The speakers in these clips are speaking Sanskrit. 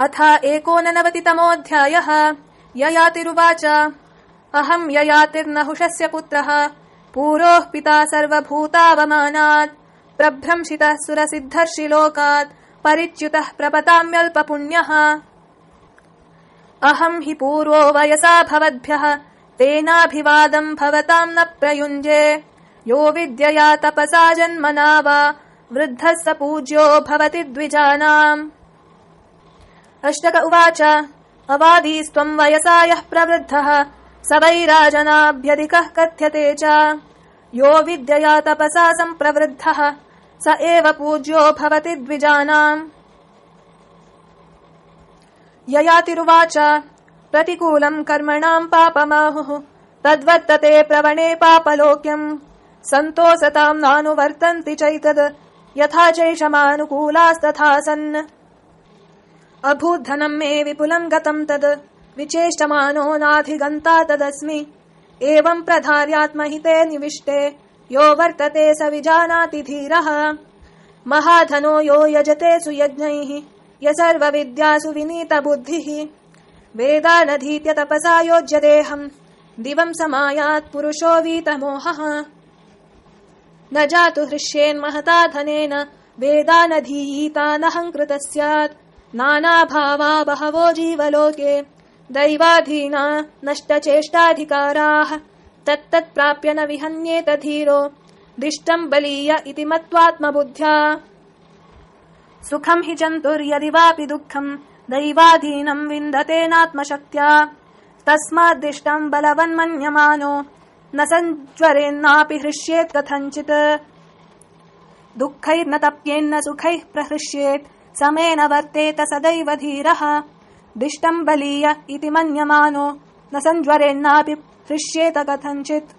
अथ एकोननवतितमोऽध्यायः। ययातिरुवाच। अहम् ययातिर्नहुषस्य पुत्रः। पूरोः पिता सर्वभूतावमानात्। प्रभ्रंशितः सुरसिद्धर्षिलोकात्। परिच्युतः प्रपताम्यल्पपुण्यः। अहम् हि पूर्वो वयसा भवद्भ्यः। तेनाभिवादम् भवताम् न प्रयुञ्जे। यो विद्यया तपसा जन्मना वा। वृद्धः स पूज्यो भवति द्विजानाम् अष्टक उवाच। अवादीस्त्वम् वयसा यः प्रवृद्धः। स वै राजनाभ्यधिकः कथ्यते च। यो विद्यया तपसा सम्प्रवृद्धः। स एव पूज्यो भवति द्विजानाम्। ययातिरुवाच। प्रतिकूलम् कर्मणाम् पापमाहुः। तद्वर्तते प्रवणे पापलोक्यम्। सन्तोषताम् नानुवर्तन्ति चैतद्। यथा चैषमानुकूलास्तथा सन् अभूद्धनम् मे विपुलम् गतम् तद्। विचेष्टमानो नाधिगन्ता तदस्मि। एवम् प्रधार्यात्महिते निविष्टे यो वर्तते स विजानाति धीरः। महाधनो यो यजते सुयज्ञैः य सर्वविद्यासु विनीतबुद्धिः। वेदानधीत्य तपसा योज्यतेऽहम् दिवम् समायात् पुरुषो वीतमोहः। न जातु हृष्येन्महता धनेन वेदानधीयीतानहङ्कृतः स्यात् नानाभावा बहवो जीवलोके दैवाधीना नष्टचेष्टाधिकाराः तत्तत्प्राप्य न विहन्येत धीरो दिष्टम् बलीय इति मत्वात्मबुद्ध्या। सुखम् हि जन्तुर्यदि वापि दुःखम् दैवाधीनम् विन्दतेनात्मशक्त्या तस्माद्दिष्टम् बलवन्मन्यमानो न सञ्ज्वरेन्नापि हृष्येत् कथञ्चित्। दुःखैर्न तप्येन्न सुखैः प्रहृष्येत् समेन वर्तेत सदैव धीरः। दिष्टम् बलीय इति मन्यमानो। न सञ्ज्वरेन्नापि हृष्येत कथञ्चित्।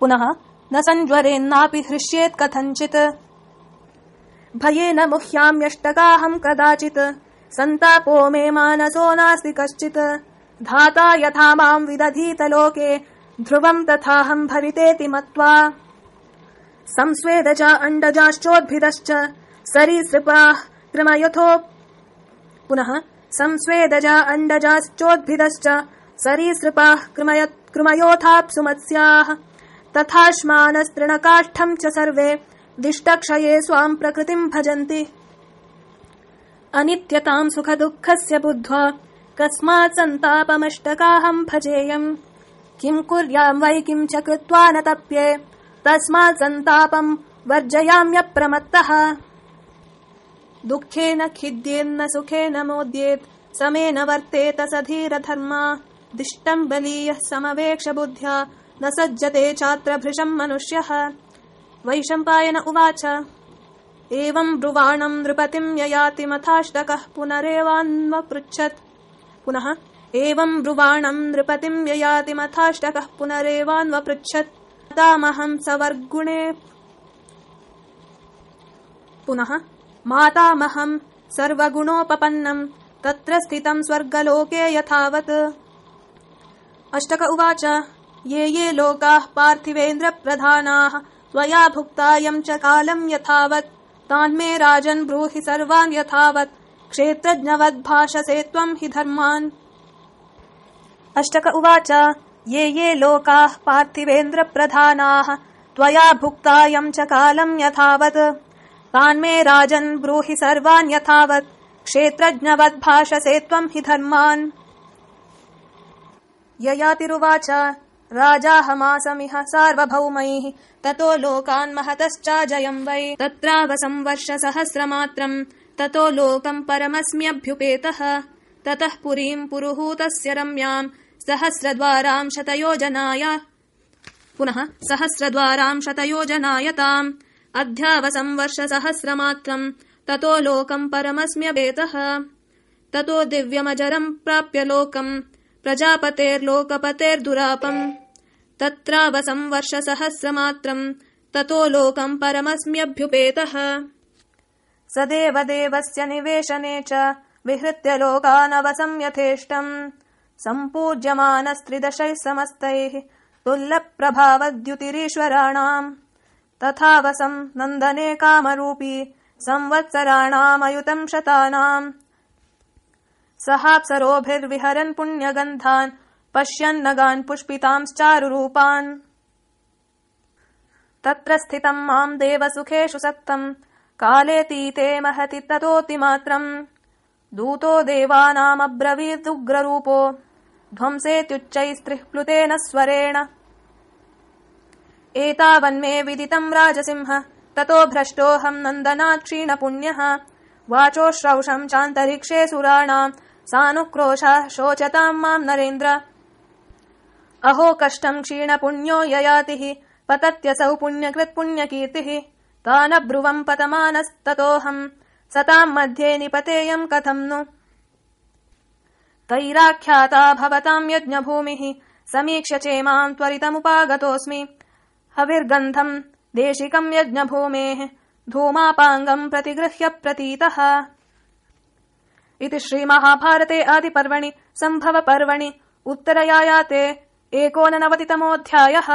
पुनः न सञ्ज्वरेन्नापि हृष्येत् कथञ्चित्। भयेन मुह्याम्यष्टकाहम् कदाचित्। सन्तापो मे मानसो नास्ति कश्चित्। धाता यथा माम् विदधीत लोके ध्रुवम् तथाहम् भवितेति मत्वा। संस्वेदजा अण्डजाश्चोद्भिदश्च सरीसृपाः कृमयथो पुनः संस्वेदजा अण्डजाश्चोद्भिदश्च सरीसृपाः कृमयोथाप्सु मत्स्याः तथाश्मानस्तृणकाष्ठम् च सर्वे दिष्टक्षये स्वाम् प्रकृतिम् भजन्ति। अनित्यताम् सुखदुःखस्य बुद्ध्वा कस्मात् सन्तापमष्टकाहम् भजेयम्। किम् कुर्याम् वै किम् च कृत्वा न तप्ये तस्मात् सन्तापम् वर्जयाम्यप्रमत्तः दुःखेन खिद्येन्न सुखेन मोद्येत् समेन वर्तेत स धीरधर्मा। दिष्टम् बलीयः समवेक्ष बुद्ध्या न सज्जते चात्र भृशम् मनुष्यः। वैशम्पायन उवाच एवम् ब्रुवाणम् नृपतिम् ययाति मथाष्टकः पुनरेवान्वपृच्छत्। पुनः एवम् नृपतिम् ययाति मथाष्टकः पुनरेवान्वपृच्छत्। तामहम् सवर्गुणे। पुनः मातामहम् सर्वगुणोपपन्नम् तत्र स्थितम् स्वर्गलोके यथावत्। अष्टक उवाच ये ये लोकाः पार्थिवेन्द्रप्रधानाः त्वया भुक्तायम् च कालम् यथावत्। तान्मे राजन् ब्रूहि सर्वान् यथावत्। क्षेत्रज्ञवद्भाषसे त्वम् हि धर्मान्। अष्टक उवाच ये ये लोकाः पार्थिवेन्द्रप्रधानाः त्वया भुक्तायम् च कालम् यथावत् तान्मे राजन् ब्रूहि सर्वान् यथावत्। क्षेत्रज्ञवद्भाषसे त्वम् हि धर्मान्। ययातिरुवाच राजाहमासमिह सार्वभौमैः ततो लोकान् महतश्चाजयम् वै। तत्रावसंवर्षसहस्रमात्रम् ततो लोकम् परमस्म्यभ्युपेतः। ततः पुरीम् पुरुहूतस्य रम्याम् शतयोजनायताम् अध्यावसंवर्षसहस्रमात्रम् ततो लोकम् परमस्म्यपेतः ततो दिव्यमजरम् प्राप्य लोकम् प्रजापतेर्लोकपतेर्दुरापम् तत्रावसंवर्षसहस्रमात्रम् ततो लोकम् परमस्म्यभ्युपेतः। स देवदेवस्य निवेशने च विहृत्य लोकानवसंयथेष्टम् सम्पूज्यमानस्त्रिदशैः समस्तैः तुल्यप्रभावद्युतिरीश्वराणाम् तथावसम् नन्दने कामरूपी संवत्सराणामयुतम् शतानाम्। सहाप्सरोभिर्विहरन् पुण्यगन्धान् पश्यन्नगान् पुष्पितांश्चारुरूपान्। तत्र स्थितम् माम् देवसुखेषु सक्तम् कालेऽतीते महति ततोऽतिमात्रम् दूतो देवानामब्रवीदुग्ररूपो ध्वंसेत्युच्चैस्त्रिः प्लुतेन स्वरेण एतावन्मे विदितम् राजसिंह। ततो भ्रष्टोऽहम् नन्दनात् क्षीणपुण्यः वाचोश्रौषम् चान्तरिक्षे सुराणाम् सानुक्रोशः शोचताम् माम् नरेन्द्र। अहो कष्टम् क्षीणपुण्यो ययातिः। पतत्यसौ पुण्यकृत्पुण्यकीर्तिः तानब्रुवम् पतमानस्ततोऽहम् सताम् मध्ये निपतेयम् कथम् नु? तैराख्याता भवताम् यज्ञभूमिः। समीक्ष्य चेमाम् त्वरितमुपागतोऽस्मि हविर्गन्धम् देशिकम् यज्ञभूमेः धूमापाङ्गम् प्रतिगृह्य प्रतीतः। इति श्रीमहाभारते आदिपर्वणि सम्भवपर्वणि उत्तरयायाते एकोननवतितमोऽध्यायः